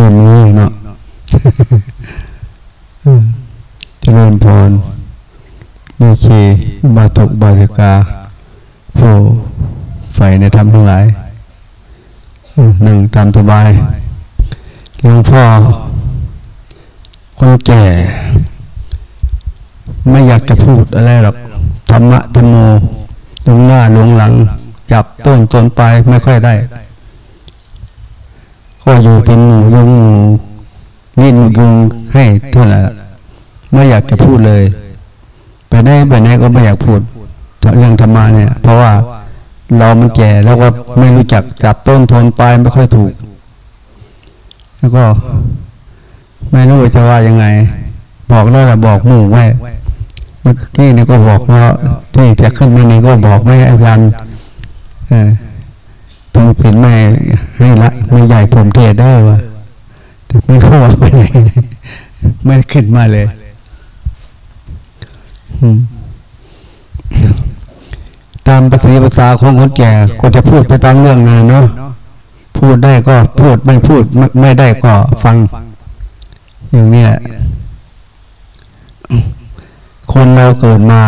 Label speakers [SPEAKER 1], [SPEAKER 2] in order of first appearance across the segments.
[SPEAKER 1] เห็นนี้เนาะเจริญพรมีเคบาตกบาลิกาผู้ใฝ่ในธรรมทั้งหลายหนึ่งตามสบายหลวงพ่อคนแก่ ไม่อยากจะพูดอะไรหรอกธรรมะธรรมโมลงหน้าลงหลัง จับต้นจนปลายไม่ค่อยได้ ก็อยู่เป็นหมู่ยงหมู่นิ่นยุงให้เท่านั้นไม่อยากจะพูดเลย ไปได้ไปไหนก็ไม่อยากพูดเรื่องธรรมะเนี่ย เพราะว่าเรามันแก่แล้วก็ไม่รู้จักจับต้นทนปลายไม่ค่อยถูก แล้วก็ ไม่รู้จะว่ายังไง บอกแล้วแหละบอกหมู่ไว้เมื่อกี้นี่ก็บอกว่าที่จะขึ้นมานี่ก็บอกไม่อาจารย์ งเป็นไม่ให้ละไม่ใหญ่ผมเทได้ว่าแต่ไม่รู้ว่าไปไหนไม่ขึ้นมาเลยตามภาษาภาษาของคนแก่ก็จะพูดไปตามเรื่องนั้นเนาะพูดได้ก็พูดไม่พูดไม่ได้ก็ฟัง อย่างนี้คนเราเกิดมา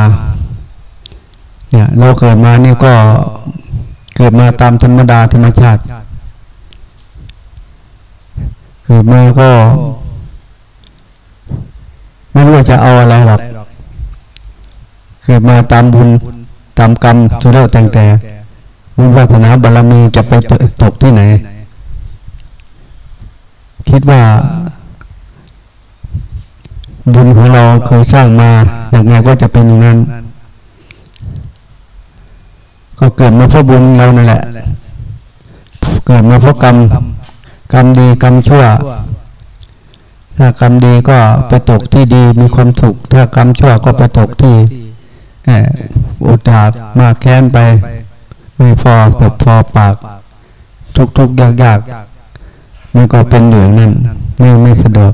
[SPEAKER 1] เนี่ย เราเกิดมานี่ก็ เกิดมาตามธรรมดาธรรมชาติ เกิดมาก็ ไม่รู้จะเอาอะไรหรอกเกิดมาตามบุญตามกรรมสุดแล้วแต่แต่บุญวาสนาบารมีจะไปตกที่ไหน คิดว่า บุญของเราเคยสร้างมาอย่างไงก็จะเป็นอย่างนั้น ก็เกิดมาเพราะบุญเรานั่นแหละ เกิดมาเพราะกรรม กรรมดีกรรมชั่ว ถ้ากรรมดีก็ไปตกที่ดีมีความสุข ถ้ากรรมชั่วก็ไปตกที่อุดาดมาแค้นไป ไม่พอแบบพอปาก ทุกทุกยากยากมันก็เป็นอยู่นั่นไม่ไม่สะดวก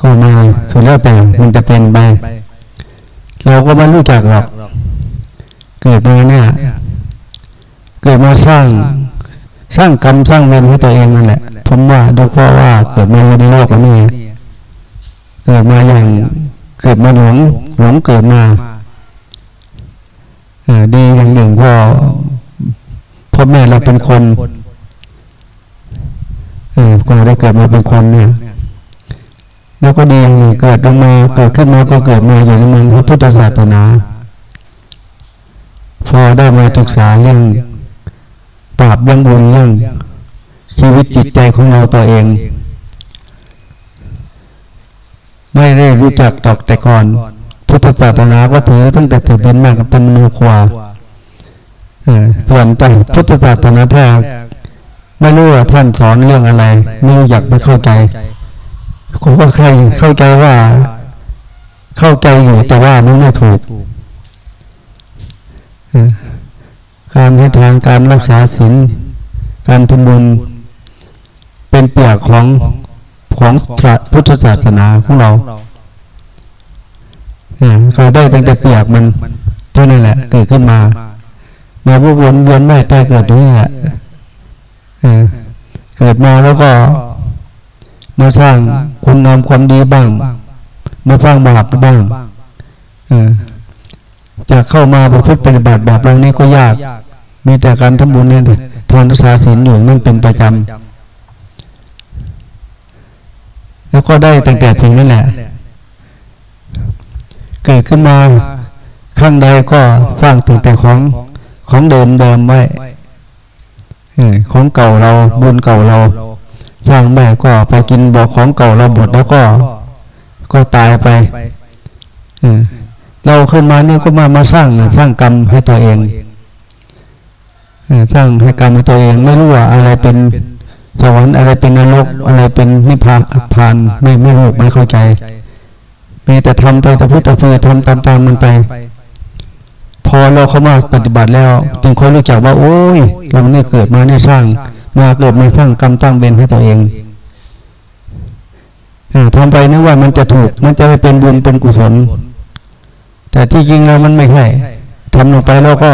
[SPEAKER 1] ก็มาสุดแล้วแต่มันจะเป็นไป เราก็ไม่รู้จักหรอก เกิดมาเนี่ย เกิดมาสร้าง สร้างกรรมสร้างเวรให้ตัวเองนั่นแหละ ผมว่าดูเพราะว่าเกิดมาในโลกนี้เกิดมาอย่าง เกิดมาหลงหลงเกิดมาดีอย่างหนึ่งพ่อพ่อแม่เราเป็นคนเออก็ได้เกิดมาเป็นคนเนี่ย แล้วก็ดีอย่างเกิดลงมาเกิดขึ้นมาก็เกิดมาอยู่ในเมืองพระพุทธศาสนา พอได้มาศึกษาเรื่องปราบเรื่องบุญเรื่องชีวิตจิตใจของเราตัวเอง ไม่ได้รู้จักตอกแต่ก่อน พุทธศาสนาก็ถือตั้งแต่ถือเป็นมากกับตันมนควาส่วนแต่พุทธศาสนาแท้ไม่รู้ว่าท่านสอนเรื่องอะไร ไม่รู้อยากไปเข้าใจ ผมก็ใครเข้าใจว่า เข้าใจอยู่แต่ว่ามันไม่ถูกการให้ทานการรักษาศีลการทำบุญเป็นเปียกของของพุทธศาสนาของเราเขาได้ตั้งแต่เปียกมันเท่านั้นแหละ เกิดขึ้นมา มาพวกวนเวียนไม่ตายเกิดตรงนี้แหละเกิดมาแล้วก็ มาสร้างคุณงามความดีบ้าง มาสร้างบาปบ้างจะเข้ามาประพฤติปฏิบัติแบบเรานี้ก็ยาก มีแต่การทำบุญเนี่ยทานรักษาศีลอยู่นั่นเป็นประจำแล้วก็ได้ตั้งแต่สิ่งนั้นแหละ เกิดขึ้นมาข้างใดก็สร้างตั้งแต่ของของเดิมเดิมไว้ของเก่าเราบุญเก่าเรา สร้างแม่ก็ไปกินบอกของเก่าเราหมดแล้วก็ก็ตายไปเราขึ้นมาเนี่ยก็มามาสร้างสร้างกรรมให้ตัวเองสร้างให้กรรมให้ตัวเองไม่รู้ว่าอะไรเป็นสวรรค์อะไรเป็นนรกอะไรเป็นนิพพานไม่ไม่รู้ไม่เข้าใจมีแต่ทำไปแต่พุทธเพื่อทำตามตามมันไป พอเราเข้ามาปฏิบัติแล้ว จึงค่อยรู้จักว่า โอ้ยเราเนี่ยเกิดมาเนี่ยสร้าง มาเกิดมาสร้างกรรมตั้งเบนให้ตัวเองทำไปนึกว่ามันจะถูก มันจะเป็นบุญเป็นกุศล แต่ที่จริงแล้วมันไม่ใช่ทำลงไปแล้วก็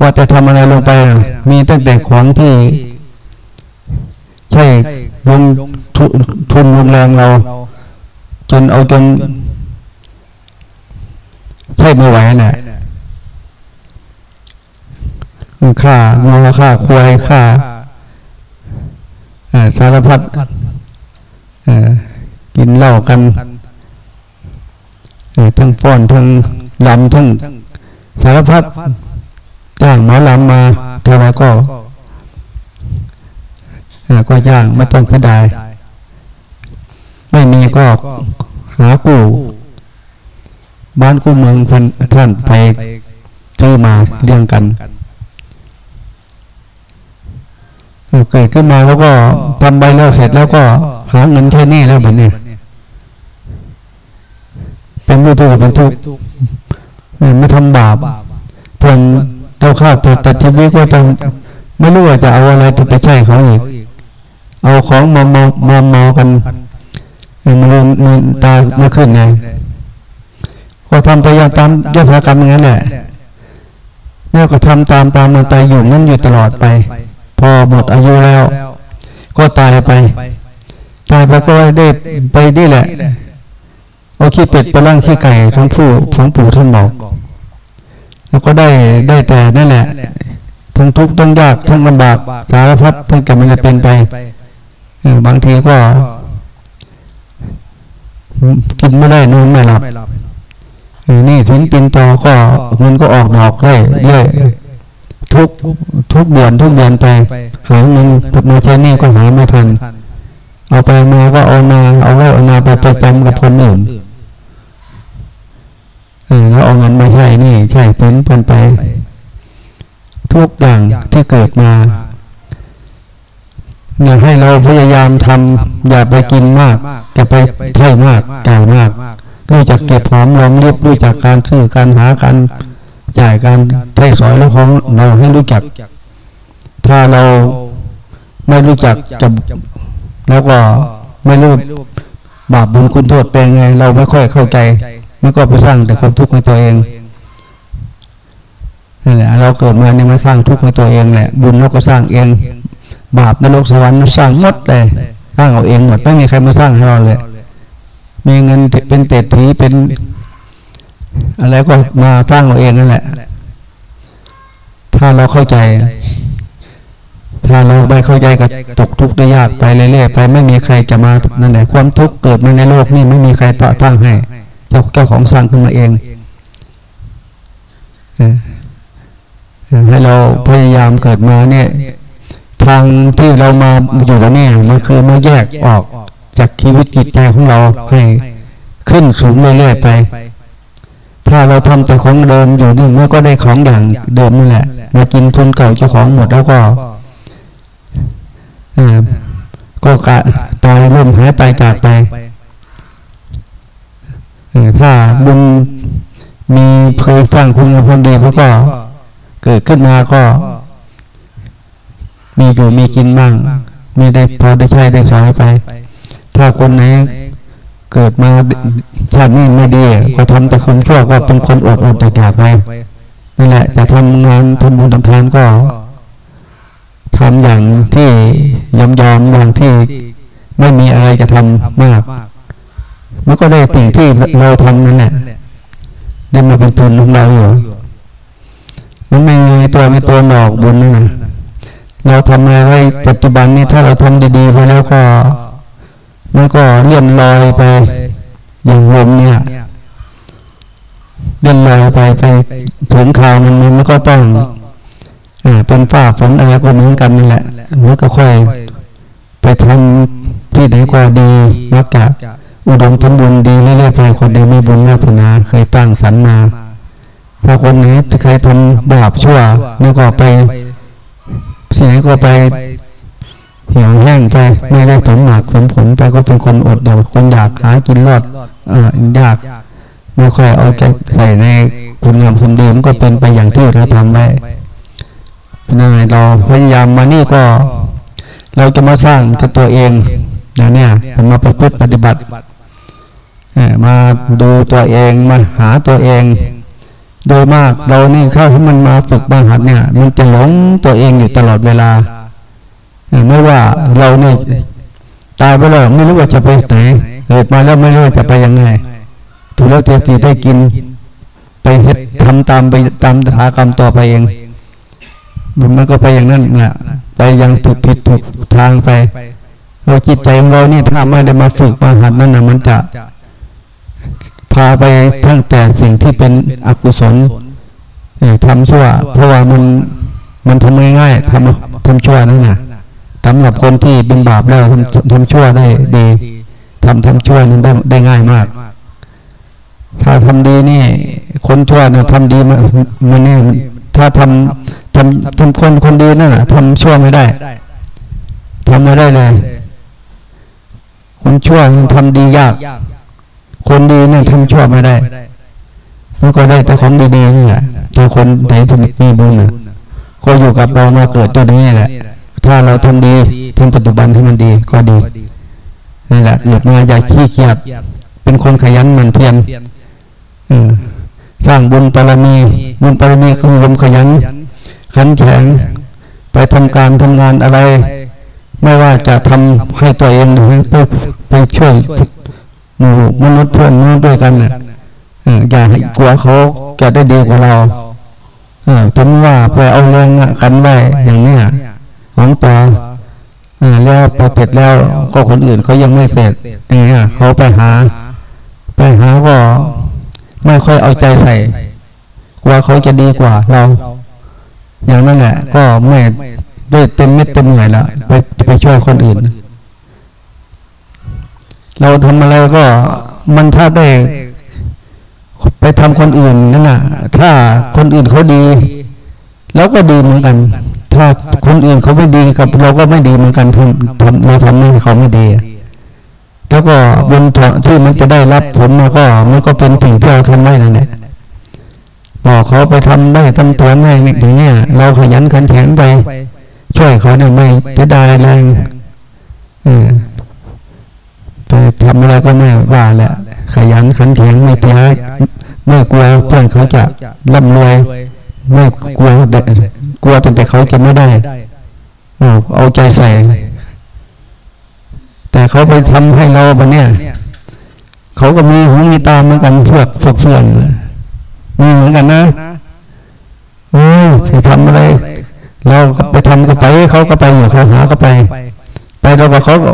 [SPEAKER 1] ว่าจะทำอะไรลงไป มีตั้งแต่ของที่ ใช่ลงทุนลงแรงเรา จนเอาจนใช่ไม่ไหวน่ะ ค่างูค่าควายค่าสารพัดกินเหล้ากันทั้งฟ้อนทั้งลำทั้งสารพัดจ้างหมอลำมาเท่าไรก็ก็ย่างไม่ต้องเสียดายไม่มีก็หากู้บ้านกู้เมืองท่านไปซื้อมาเลี้ยงกัน เกิดขึ้นมาแล้วก็ทำใบแล้วเสร็จแล้วก็หาเงินแค่นี้แล้วแบบนี้เป็นไม่ถูกเป็นทุกข์ไม่ทำบาปเพื่อนเจ้าข้าตัวตัดชีวิตก็ต้องไม่รู้ว่าจะเอาอะไรจะไปใช้เขาอีก เอาของมาเมามาเมากันมันมันตาไม่ขึ้นไงก็ทำไปอย่างตามยศกรรมอย่างนั้นแหละเนี่ยก็ทำตามตามมันไปอยู่นั่นอยู่ตลอดไป พอหมดอายุแล้ว ก็ตายไป ตายไปก็ได้ไปได้แหละเอาขี้เป็ดไปล่างขี้ไก่ทั้งผู้ทั้งปู่ท่านบอกแล้วก็ได้ได้แต่นั่นแหละทั้งทุกข์ทั้งยากทั้งลำบากสารพัดทั้งกรรมันจะเป็นไปบางทีก็กินไม่ได้นอนไม่หลับนี่สินปินต่อก็เงินก็ออกดอกได้เรื่อย ทุกทุกเดือนทุกเดือนไป หาเงินมาใช้นี่ก็หาไม่ทัน เอาไปมาก็เอามาเอาแล้วเอามาไปประจำกับคนอื่นแล้วเอาเงินมาใช้นี่ใช้ผลผลไป ทุกอย่างที่เกิดมาอยากให้เราพยายามทำอย่าไปกินมากอย่าไปเท่มากจ่ายมากรู้จักเก็บหอมรอมริบรู้จักการซื้อการหาการ จ่ายการใช้สอยแล้วของเราให้รู้จัก ถ้าเราไม่รู้จักจะแล้วก็ไม่รู้บาปบุญคุณโทษเป็นไง เราไม่ค่อยเข้าใจมันก็ไปสร้างแต่ความทุกข์ในตัวเองนั่นแหละเราเกิดมาเนี่ยมาสร้างทุกข์ในตัวเองแหละ บุญเราก็สร้างเอง บาปนรกสวรรค์สร้างหมดเลยสร้างเอาเองหมดไม่มีใครมาสร้างให้เราเลยมีเงินเป็นเตถีเป็น อะไรก็มาสร้างเอาเองนั่นแหละ ถ้าเราเข้าใจ ถ้าเราไม่เข้าใจก็ตกทุกข์ได้ยากไปเรื่อยๆไปไม่มีใครจะมานั่นแหละความทุกข์เกิดมาในโลกนี่ไม่มีใครต่อตั้งให้เจ้าเจ้าของสร้างขึ้นมาเองให้เราพยายามเกิดมาเนี่ย ทางที่เรามาอยู่กันเนี่ยมันคือมาแยกออกจากชีวิตจิตใจของเราให้ขึ้นสูงเรื่อยๆไป ถ้าเราทำแต่ของเดิมอยู่นี่มันก็ได้ของอย่างเดิมนั่นแหละ มากินทุนเก่าเจ้าของหมดแล้วก็ก็กะตายร่มหายตายจากไปถ้าบุญมีเคยสร้างคุณงามความดีมันก็เกิดขึ้นมาก็ มีอยู่มีกินบ้างมีได้พอได้ใช้ได้สอยไป ถ้าคนไหน เกิดมาชาตินี้ไม่ดีก็ทำแต่คนชั่วก็เป็นคนอดอดแต่จากไปนั่นแหละ แต่ทำงานทำบุญทำทานก็ทำอย่างที่ยอมยอมอย่างที่ไม่มีอะไรจะทำมากมันก็ได้สิ่งที่เราทำนั่นแหละได้มาเป็นทุนของเราอยู่มันไม่มีตัวไม่ตัวหลอกบุญนั่นนะเราทำอะไรไว้ปัจจุบันนี้ถ้าเราทำดีๆไปแล้วก็ มันก็เลื่อนลอยไป อย่างลมเนี่ยเลื่อนลอยไปไปถึงข่าวมันมันก็ต้องอ่าเป็นฝ้าฝนอะไรก็เหมือนกันนั่แหละมันก็ค่อย ไปทำที่ไหนก็ดีมักจะอุดมสมบูรณ์ดีเรื่อยๆไปคนใดมีบุญวาสนาเคยตั้งสรรมาถ้าคนไหนจะเคยทำบาปชั่วนี่ก็ไปสิ่ไหนก็ไป เหี่ยวแห้งไปไม่ได้ผลหมากสมผลไปก็เป็นคนอดเดียวคนอยากหากินรอดเออยากไม่ค่อยเอาใจใส่ในคุณงามความดีมันก็เป็นไปอย่างที่เราทำไว้เป็นยังไงเราพยายามมานี่ก็ เราจะมาสร้างตัวเองอย่างนี้จะมาประพฤติปฏิบัติมาดูตัวเองมาหาตัวเอง โดยมากเรานี่เข้าให้มันมาฝึกบาหัดเนี่ย มันจะหลงตัวเองอยู่ตลอดเวลา ไม่ว่าเราเนี่ยตายไปแล้วไม่รู้ว่าจะไปไหนเกิดมาแล้วไม่รู้ว่าจะไปยังไงถูกแล้วเจตีได้กิน ไปเฮ็ดทำตามไปตามตถากรรมต่อไปเอง มันก็ไปอย่างนั้นแหละไปยังถูกผิดถูกทางไปเราจิตใจของเรานี่ถ้าไม่ได้มาฝึกมาหัดนั่นนะมันจะ พาไปทั้งแต่สิ่งที่เป็นอกุศลทำชั่ว เพราะว่ามันมันทำง่ายๆทำทำชั่วนั่นนะ สำหรับคนที่เป็นบาปแล้วทำทำชั่วได้ดีทำทำชั่วนั้นได้ได้ง่ายมาก ถ้าทำดีนี่ คนชั่วเนี่ยทำดีมันมันนี่ถ้าทำทำทำคนคนดีนั่นแหะทำชั่วไม่ได้ทำไม่ได้เลย คนชั่วทำดียาก คนดีเนี่ยทำชั่วไม่ได้มันก็ได้แต่ของดีๆนี่แหละแต่คนไหนที่มีบุญน่ะก็อยู่กับเรามาเกิดตัวนี้แหละ ถ้าเราทำดีทำปัจจุบันให้มันดีก็ดีนี่แหละเกิดมาอยาขี้เกียจเป็นคนขยันหมั่นเพียรสร้างบุญปรมี บุญปรมีคือบุญขยัน ขันแข็ง ไปทำการทำงานอะไร ไม่ว่าจะทำให้ตัวเองหรือไปไปช่วยหมู่มนุษย์เพื่อนมนุษย์ด้วยกันเนี่ยอย่าให้กลัวเขาจะได้ดีกว่าเราถึงว่าไปเอาแรงกันไว้อย่างนี้ ของต่อแล้วพอเสร็จแล้วก็คนอื่นเขายังไม่เสร็จเนี่ยเขาไปหา ไปหาก็ไม่ค่อยเอาใจใส่กลัวเขาจะดีกว่าเรา อย่างนั้นแหละ ก็ไม่ด้วยเต็มเม็ดเต็มหน่วยล้วไปไปช่วยคนอื่น เราทำอะไรก็มันถ้าได้ ไปทำคนอื่นนั่นน่ะ ถ้าคนอื่นเขาดี แล้วก็ดีเหมือนกัน ถ้าคนอื่นเขาไม่ดีกับเราก็ไม่ดีเหมือนกันทำทำเราทำให้เขาไม่ดีแล้วก็บุญที่มันจะได้รับผลมาก็ มันก็เป็นสิ่งที่เราทำได้นั่นแหละบอกเขาไปทำได้ทำตัวง่ายอย่างนี้เราขยันขันแข็งไป ช่วยเขาเนี่ยไม่จะได้แรงไปทำอะไรก็ไม่ว่าแหละขยันขันแข็งไม่เพียไม่กลัวเพื่อนเขาจะร่ำรวยไม่กลัวเด็ กลัวแต่เขาจะไม่ได้เอาใจใส่ แต่เขาไปทำให้เราแบบเนี้ยเขาก็มีหูมีตาเหมือนกันพวกพวกเพื่อนมีเหมือนกันนะโอ้ไปทำอะไร เราไปทำก็ไปเขาก็ไปอยู่เขาหาก็ไป ไปเราก็เขาก็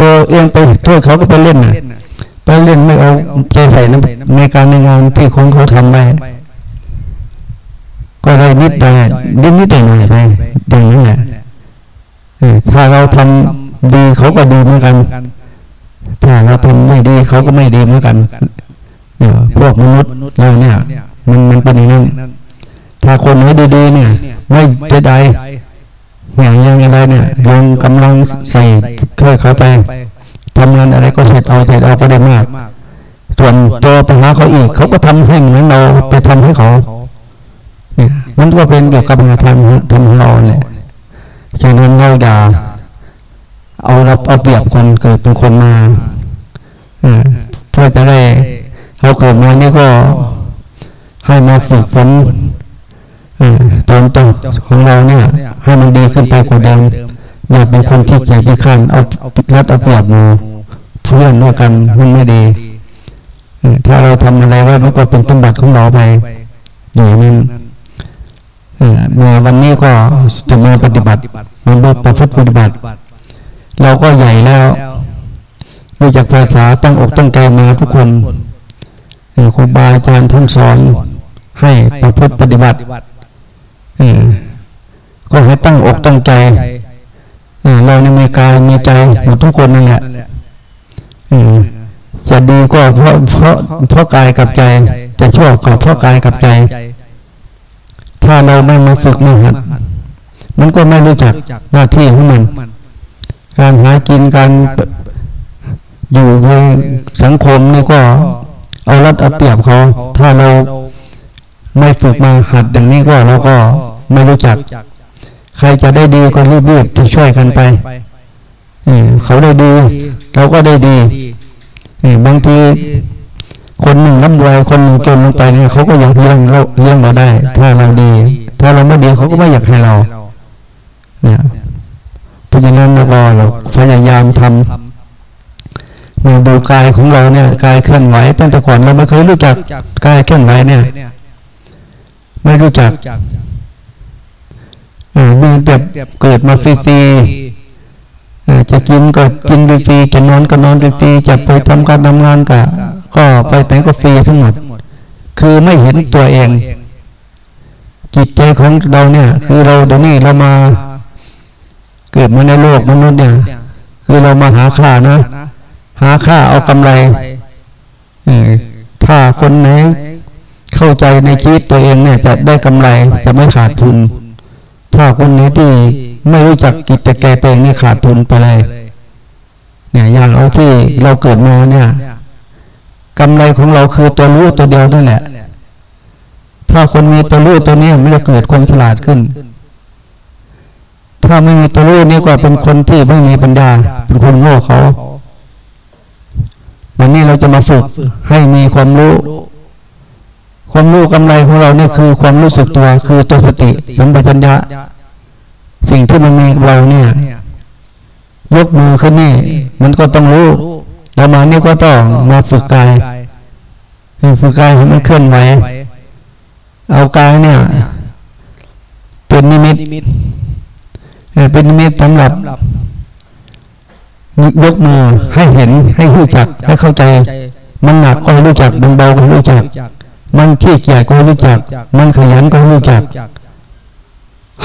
[SPEAKER 1] ตัวเองไปโทษเขาก็ไปเล่นน่ะไปเล่นไม่เอาใจใส่ในการในงานที่ของเขาทำไป ก็ได้นิดหน่อยนิดนิดหน่อยไปอย่างนั้นแหละถ้าเราทำดีเขาก็ดีเหมือนกัน ถ้าเราทำไม่ดีเขาก็ไม่ดีเหมือนกันเนี่ยพวกมนุษย์เราเนี่ย มันมันเป็นอย่างนั้นถ้าคนไหนดีๆเนี่ย ไม่จะได้อย่างยังอะไรเนี่ยลงกำลังใส่เคยเขาไปทำงานอะไรก็เสร็จเอาเสร็จเอาก็ได้มาก ส่วนตัวไปหาเขาอีกเขาก็ทำให้เหมือนเราไปทำให้เขา เนี่ยมันก็เป็นเกี่ยวกับงานทำทำของเราแหละฉะนั้นเราอย่าเอารับเอาเปรียบคนเกิดเป็นคนมาเพื่อจะได้เราเกิดมานี่ก็ให้มาฝึกฝนตอนต้นของเราเนี่ย ให้มันดีขึ้นไปกว่าเดิมอย่าเป็นคนที่ใจที่ขันเอารัดเอาเปรียบมูเพื่อนด้วยกันมันไม่ดีถ้าเราทำอะไรไว้มันก็เป็นสมบัติของเราไปอย่างนั้น มาวันนี้ก็จะมาปฏิบัติมันบประพฤติปฏิบัติ เราก็ใหญ่แล้วรู้จักภาษาตั้งอกตั้งใจมาทุกคนครูบาอาจารย์ท่านสอนให้ประพฤติปฏิบัติก็ให้ตั้งอกตั้งใจเราในมีกายมีใจหมดทุกคนนั่นแหละจะดีก็เพราะเพราะเพราะกายกับใจจะชั่วก็เพราะกายกับใจ ถ้าเราไม่มาฝึกมาหัดมันก็ไม่รู้จักหน้าที่ของมัน การหากินการอยู่ในสังคมนี่ก็เอารัดเอาเปรียบเขาถ้าเราไม่ฝึกมาหัดอย่างนี้ก็เราก็ไม่รู้จัก ใครจะได้ดีก็รีบๆที่ช่วยกันไปเขาได้ดี เราก็ได้ดีบางที คนหนึ่งร่ำรวยคนหนึ่งจนลงไปเนี่ยเขาก็อยากเลี้ยงเราเลี้ยงเราได้ ถ้าเราดี ถ้าเราไม่ดีเขาก็ไม่อยากให้เรา เนี่ยเพราะฉะนั้นเราก็เราพยายามทำมาดูกายของเราเนี่ยกายเคลื่อนไหวตั้งแต่ก่อนเราไม่เคยรู้จักกายเคลื่อนไหวเนี่ย ไม่รู้จักมีแบบเกิดมาฟรีๆจะกินก็กินฟรีจะนอนก็นอนฟรีจะไปทำการทำงานก็ ก็ไปไหนก็ฟรีทั้งหมด คือไม่เห็นตัวเอง จิตใจของเราเนี่ย คือเราเดี๋ยวนี้เรามา เกิดมาในโลกมนุษย์เนี่ย คือเรามาหาค่านะ หาค่าเอากำไรถ้าคนไหนเข้าใจในชีวิตตัวเองเนี่ย จะได้กำไรจะไม่ขาดทุน ถ้าคนไหนที่ไม่รู้จักกิจแก่ตัวเองนี่ขาดทุนไปเลยเนี่ยอย่างเอาที่เราเกิดมาเนี่ย กำไรของเราคือตัวรู้ตัวเดียวนั่นแหละ ถ้าคนมีตัวรู้ตัวนี้มันจะเกิดความฉลาดขึ้น ถ้าไม่มีตัวรู้นี่ก็เป็นคนที่ไม่มีปัญญา เป็นคนโง่เขาวันนี้เราจะมาฝึกให้มีความรู้ ความรู้กำไรของเราเนี่ยคือความรู้สึกตัวคือตัวสติสัมปชัญญะ สิ่งที่มันมีเราเนี่ย ยกมือขึ้นนี่ มันก็ต้องรู้ แล้วมานี่ก็ต้องมาฝึกกายฝึกกายให้มันเคลื่อนไหวเอากายเนี่ย เป็นนิมิตเป็นนิมิตสำหรับยกมือให้เห็นให้รู้จัก ให้เข้าใจ มันหนักก็รู้จักมันเบาก็รู้จัก มันขี้เกียจก็รู้จัก มันขยันก็รู้จัก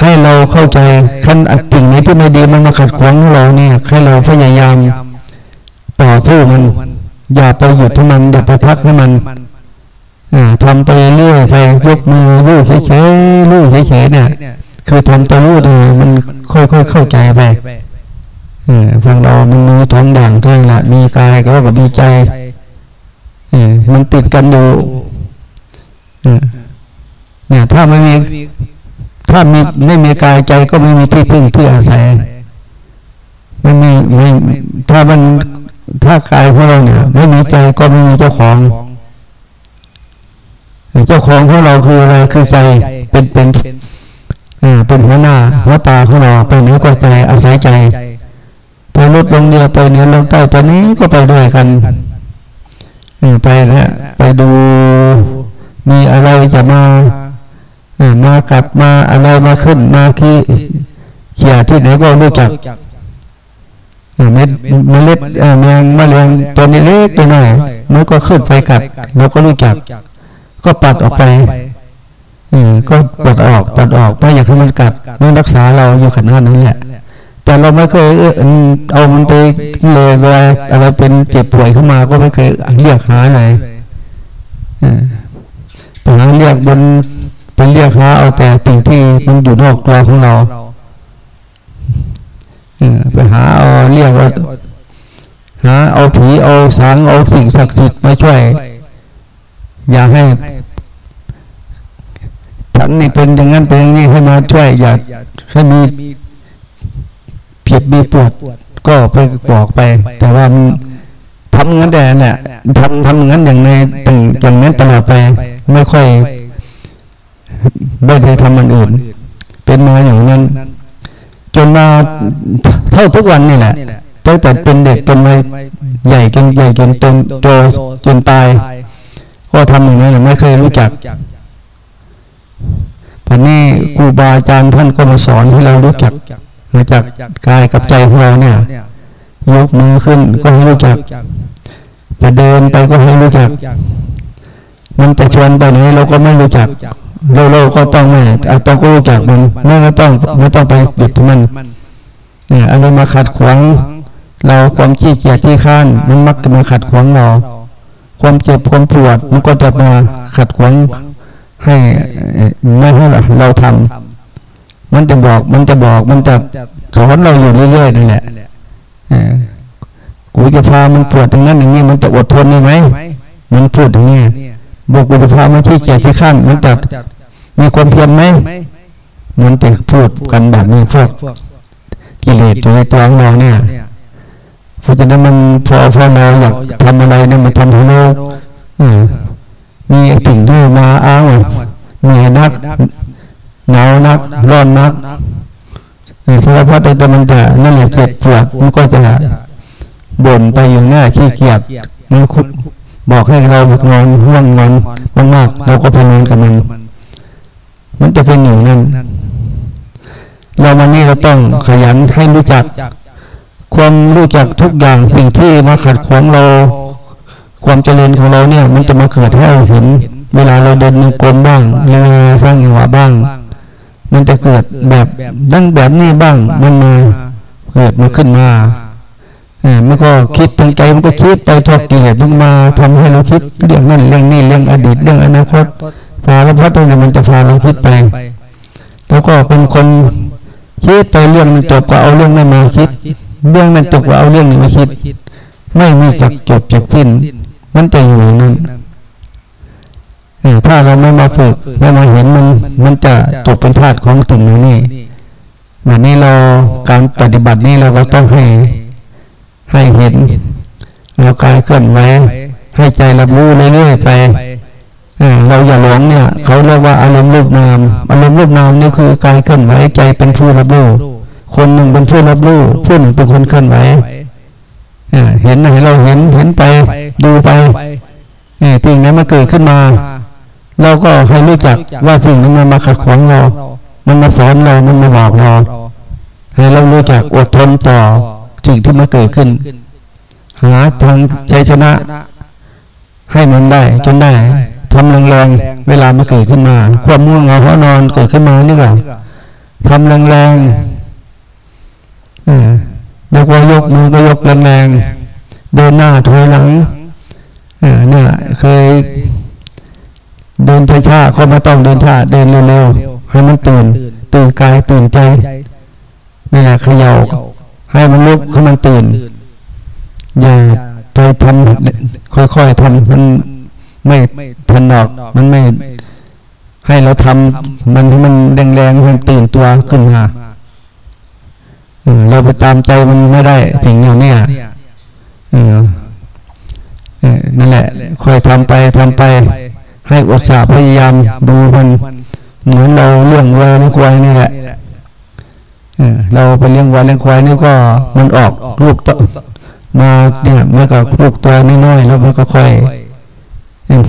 [SPEAKER 1] ให้เราเข้าใจขั้นอัดติ่งนี้ที่ไม่ดีมันมาขัดขวางเราเนี่ย ให้เราพยายาม ต่อสู้มัน อย่าไปหยุดให้มัน อย่าไปพักให้มันทำไปเรื่อยไปยกมือลู่เฉยๆลู่เฉยๆเนี่ย คือทำตัวลู่เลยมันค่อยๆเข้าใจไปฟังเรามันมีท้องด่างทั้งละมีกายก็กับมีใจมันติดกันอยู่เนี่ยถ้าไม่มีถ้ามีไม่มีกายใจก็ไม่มีที่พึ่งที่อาศัยไม่มีไม่ถ้ามัน ถ้ากายของเราเนี่ยไม่มีใจก็ไม่มีเจ้าของเจ้าของของเราคืออะไรคือใจเป็นเป็นเป็นหัวหน้าหัวตาของเราเป็นหัวใจอาศัยใจ ไปลดลงเดียวไปเนื้อลงใต้ไปนี้ก็ไปด้วยกันไปนะไปดูมีอะไรจะมามากัดมาอะไรมาขึ้นมาขี้เขี่ยที่ไหนก็รู้จัก เม็ดเมล็ดแมงมะเร็งตัวนี้เล็กตัวน้อยมันก็ขึ้นไปกัดเราก็รู้จัก ก็ปัดออกไปก็ปัดออกปัดออกไม่อยากให้มันกัดไม่รักษาเราอยู่ขนาดนั้นแหละแต่เราไม่เคยเอามันไปเลยเวลาอะไรเป็นเจ็บป่วยเข้ามาก็ไม่เคยเรียกหาเลยไปหาเรียกบนเป็นเรียกหาเอาแต่สิ่งที่มันอยู่นอกตัวของเรา ไปหาเอาเรียกว่าหาเอาผีเอาสังเอาสิ่งศักดิ์สิทธิ์มาช่วย อย่าให้ฉันนี่เป็นอย่างนั้นเป็นอย่างนี้ให้มาช่วย อย่าให้มีเพียบมีปวด ก็ไปบอกไป แต่ว่ามันทำงั้นแต่เนี่ยทำทำงั้นอย่างในต่างอย่างนั้นตลอดไป ไม่ค่อยไม่ได้ทำมันอื่น เป็นมาอย่างนั้น จนมาเท่าทุกวันนี่แหละตั้งแต่เป็นเด็กจนมาใหญ่จนใหญ่จนโตโตจนตาย ก็ทำอย่างนั้นไม่เคยรู้จักปัจนี้ครูบาอาจารย์ท่านก็มาสอนให้เรารู้จัก มาจากกายกับใจของเราเนี่ย ยกมือขึ้นก็ให้รู้จักจะเดินไปก็ให้รู้จัก มันจะชวนไปไหนเราก็ไม่รู้จัก เราเราก็ต้องไม่ต้องรู้จักมันไม่ต้องไม่ต้องไปหยุดมัน เนี่ยอะไรมาขัดขวางเราความขี้เกียจที่ข้านมันมักจะมาขัดขวางเรา ความเจ็บความปวดมันก็จะมาขัดขวางให้ไม่ให้เราทำมันจะบอกมันจะบอกมันจะสอนเราอยู่เรื่อยๆนั่นแหละกูจะพามันปวดตรงนั้นอย่างนี้มันจะอดทนได้ไหมมันพูดอย่างนี้บอกกูจะพามันขี้เกียจที่ข้านมันจะ มีความเพียรไหมมันจะพูดกันแบบนี้พวกกิเลสอยู่ในตัวของเราเนี่ยเพราะฉะนั้นมันพอพอเราอยากทำอะไรเนี่ยมันทำให้เรามีสิ่งที่มาอ้างเหนื่อยนักหนาวนักร้อนนักสารพัดแต่มันจะนั่นแหละเจ็บปวดมันก็จะบ่นไปอย่างหน้าขี้เกียจมันบอกให้เรานอนห่วงนอนมากๆเราก็ไปนอนกับมัน มันจะเป็นอย่างนั้น เราวันนี้เราต้องขยันให้รู้จัก ความรู้จักทุกอย่างสิ่งที่มาขัดขวางเรา ความเจริญของเราเนี่ย มันจะมาเกิดให้เราเห็น เวลาเราเดินในกลมบ้างเวลาสร้างอย่างว่าบ้าง มันจะเกิดแบบดังแบบนี้บ้าง มันมาเกิดมาขึ้นมามันก็คิดทางใจมันก็คิดไปทอดกิเลสมันมาทำให้เราคิดเรื่องนั้นเรื่องนี้เรื่องอดีตเรื่องอนาคต สารพัดตรงนี้มันจะพาเราคิดไป แล้วก็เป็นคนคิดไปเรื่องนั้นจบก็เอาเรื่องนั้นมาคิด เรื่องนั้นจบก็เอาเรื่องนี้มาคิด ไม่มีจักจบจักสิ้น มันจะอยู่อย่างนั้นถ้าเราไม่มาฝึกไม่มาเห็นมัน มันจะตกเป็นทาสของสิ่งนี้แบบนี้เราการปฏิบัตินี้เราก็ต้องให้ให้เห็นแล้วกายเคลื่อนไหวให้ใจรับรู้เรื่อยๆไป เราอย่าหลงเนี่ยเขาเรียกว่าอารมณ์รูปนาม อารมณ์รูปนามนี่คือกายเคลื่อนไหวใจเป็นผู้รับรู้คนหนึ่งเป็นผู้รับรู้ผู้หนึ่งเป็นคนเคลื่อนไหวเห็นให้เราเห็นเห็นไปดูไปสิ่งนั้นมันเกิดขึ้นมา เราก็ให้รู้จักว่าสิ่งนั้นมันมาขัดขวางเรา มันมาสอนเรา มันมาบอกเรา ให้เรารู้จักอดทนต่อสิ่งที่มาเกิดขึ้น หาทางใจชนะ ให้มันได้จนได้ ทำแรงๆ เวลามาเกิดขึ้นมา ความง่วงเหงาเพราะนอนเกิดขึ้นมานี่ก็ทำแรงๆยกว่ายกมือก็ยกแรงๆ เดินหน้าถอยหลังเนี่ยเคยเดินช้าๆเขามาต้องเดินท่าเดินเร็วๆ ให้มันตื่น ตื่นกายตื่นใจนี่แหละเขย่าให้มันลุกให้มันตื่น อย่าไปทำค่อยๆทำมัน ไม่ทันออกมันไม่ ให้เราทำมันให้มันแรงๆมันตื่นตัวขึ้นมาเราไปตามใจมันไม่ได้สิ่งอย่างนี้นั่นแหละค่อยทำไปทำไป ให้อุตสาห์พยายามดูมันเหมือนเราเรื่องวัวเลี้ยงควายนี่แหละเราไปเลี้ยงวัวเลี้ยงควายนี่ก็มันออกลูกตมาเนี่ยมันก็ลูกตัวน้อยๆแล้วมันก็ค่อย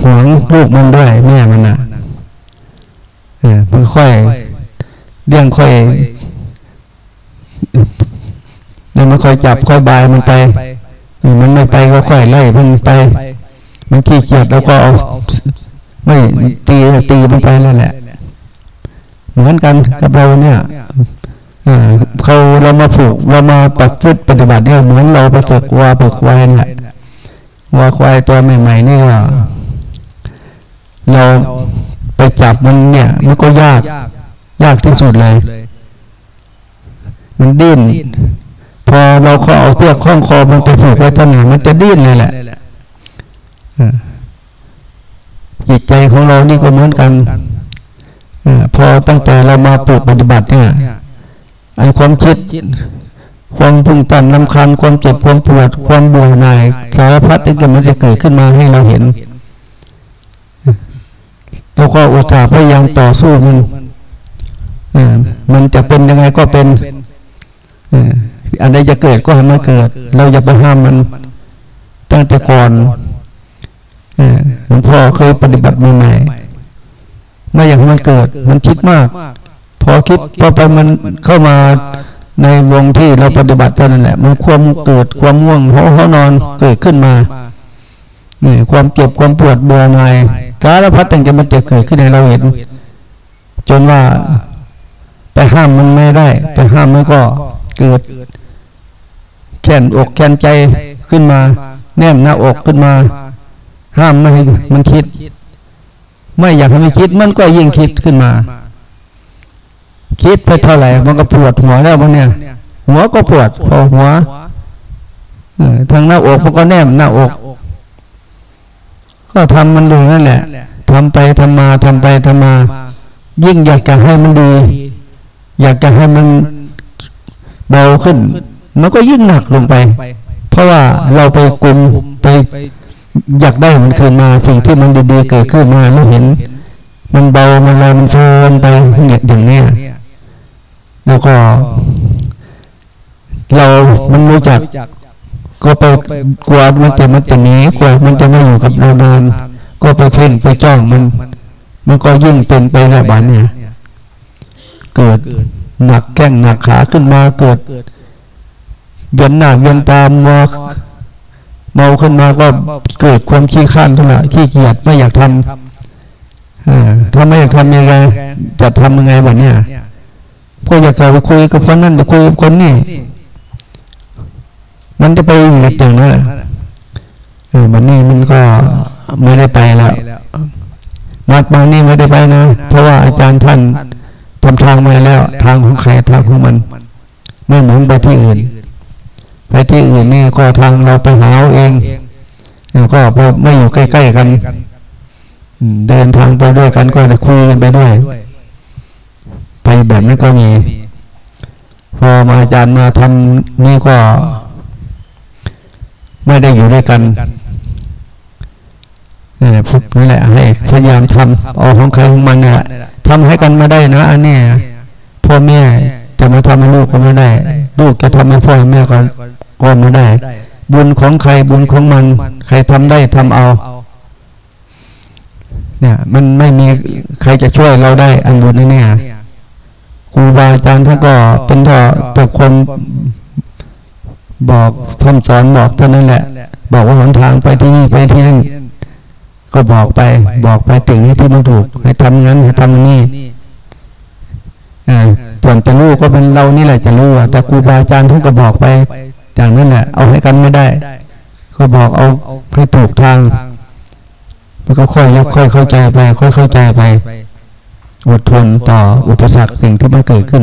[SPEAKER 1] หวงลูกมันด้วย แม่มันน่ะมันค่อยเลี้ยงค่อยแล้วมันค่อยจับค่อยบายมันไปมันไม่ไปก็ค่อยไล่มันไป มันขี้เกียจแล้วก็เอาไม่ตีตีมันไปแล้วแหละ เหมือนกันกับเราเนี่ยเขาเรามาฝึกเรามาปฏิบัติปฏิบัติเนี่ยเหมือนเราไปฝึกวัวฝึกควายนี่แหละวัวควายตัวใหม่ ๆ นี่ว่า เราไปจับมันเนี่ย มันก็ยาก ยากที่สุดเลย มันดิ้น พอเราเขาเอาเสื้อคล้องคอมันไปผูกไว้ต้นไหนมันจะดิ้นเลยแหละจิตใจของเรานี่ก็เหมือนกันพอตั้งแต่เรามาปลูกปฏิบัติเนี่ยอันความคิด ความพุ่งตันลำคันความเจ็บความปวด ความบื่อหน่ายสารพัดที่มันจะเกิดขึ้นมาให้เราเห็น ก็อุตส่าห์พยายามต่อสู้มันมันจะเป็นยังไงก็เป็นอันใดจะเกิดก็ให้มันเกิด เราอย่าไปห้ามมันตั้งแต่ก่อนหลวงพ่อเคยปฏิบัติใหม่ๆไม่อย่างมันเกิด มันคิดมาก พอคิดพอไปมันเข้ามาในวงที่เราปฏิบัติเท่านั้นแหละ มันความเกิดความง่วงเขาะเขานอนเกิดขึ้นมาเนี่ยความเก็บความปวดเบื่อหน่าย สารพัดต่างๆมันจะเกิดขึ้นในเราเห็น จนว่าไปห้ามมันไม่ได้ ไปห้ามมันก็เกิดแขนอกแขนใจขึ้นมา แน่นหน้าอกขึ้นมา ห้ามไม่ให้มันคิด ไม่อยากให้มันคิดมันก็ยิ่งคิดขึ้นมา คิดไปเท่าไหร่มันก็ปวดหัวแล้วมันเนี่ย หัวก็ปวดพอหัวทางหน้าอกมันก็แน่นหน้าอก ก็ทำมันดูนั่นแหละทำไปทำมาทำไปทำมา ยิ่งอยากจะให้มันดี อยากจะให้มันเบาขึ้น มันก็ยิ่งหนักลงไป เพราะว่าเราไปกลุ่มไปอยากได้มันคืนมาสิ่งที่มันดีๆเกิดขึ้นมาแล้วเห็น มันเบามันลอยมันเชิญไปอย่างเนี้ยแล้วก็ เรามันรู้จัก ก็ไปกลัวมันจะมันจะหนีกลัวมันจะไม่อยู่กับเรานานก็ไปเพ่งไปจ้องมัน มันก็ยิ่งเป็นไปแล้วบ้านเนี่ยเกิดหนักแข้งหนักขาขึ้นมาเกิดเวียนหน้าเวียนตามมาเมาขึ้นมาก็เกิดความขี้ข้านขึ้นมาขี้เกียจไม่อยากทำถ้าไม่อยากทำยังไงจะทำยังไงแบบเนี้ยก็อยากจะไปคุยกับคนนั้นจะคุยกับคนนี้ มันจะไปอยู่ในอย่างนั้นเออมันนี่มันก็ไม่ได้ไปแล้วมาบางนี่ไม่ได้ไปนะ เพราะว่าอาจารย์ท่านทำทางมาแล้ว ทางของใครทางของมัน ไม่หมุนไปที่อื่น ไปที่อื่นนี่ก็ทางเราไปหาเองแล้วก็ไม่อยู่ใกล้ๆกันเดินทางไปด้วยกันก็จะคุยกันไปด้วย ไปแบบนี้ก็มี พอมาอาจารย์มาทำนี่ก็ ไม่ได้อยู่ด้วยกันนี่แหละพุนั่แหละ ให้พยายามทำเอาของใครของมันนี่แหละทำให้กันมาได้นะ อันนี้พ่อแม่จะมาทำให้ลูกก็ไม่ได้ ลูกจะทำให้พ่อแม่ก็ก็ไม่ได้ บุญของใครบุญของมัน ใครทำได้ทำเอา เนี่ย มันไม่มีใครจะช่วยเราได้ อันบุญนี่เนี่ยครูบาอาจารย์ท่านก็เป็นท่อเป็นคน บอกท่านสอนบอกเท่านั้นแหละ บอกว่าหนทางไปที่นี่ไปที่นั่นก็บอกไป บอกไปถึงที่มันถูก ให้ทำงั้นให้ทำนี่ส่วนจะรู้ก็เป็นเรานี่แหละจะรู้แต่ครูบาอาจารย์ท่านก็บอกไปอย่างนั้นแหละเอาให้กันไม่ได้ ก็บอกเอาให้ถูกทางมันก็ค่อยค่อยเข้าใจไป ค่อยเข้าใจไป อดทนต่ออุปสรรคสิ่งที่มันเกิดขึ้น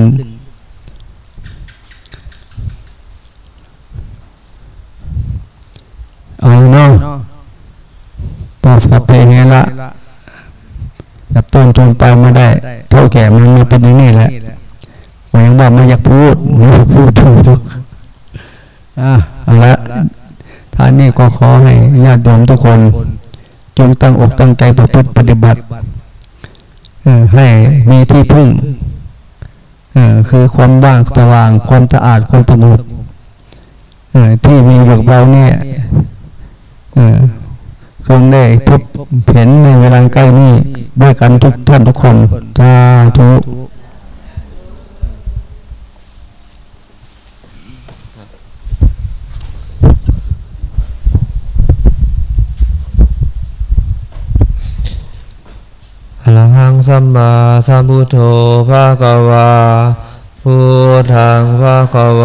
[SPEAKER 1] เอาเนาะปอบสับไปไงละแบบต้นจนไปมาได้ เท่าแก่มันมาเป็นอย่างนี้แหละผมยังบอกไม่อยากพูดไม่อยากพูดถูกอะเอาละท่านนี้ก็ขอให้ญาติโยมทุกคน จงตั้งอกตั้งใจประพฤติปฏิบัติให้มีที่พึ่งคือความว่างสว่างความสะอาดความสงบที่มีอยู่กับเราเนี่ย คงได้พบเห็นในเวลาใกล้นี้ด้วยกันทุกท่านทุกคนสาธุ
[SPEAKER 2] อรหังสัมมาสัมพุทโธภะคะวาพุทธังภะคะวา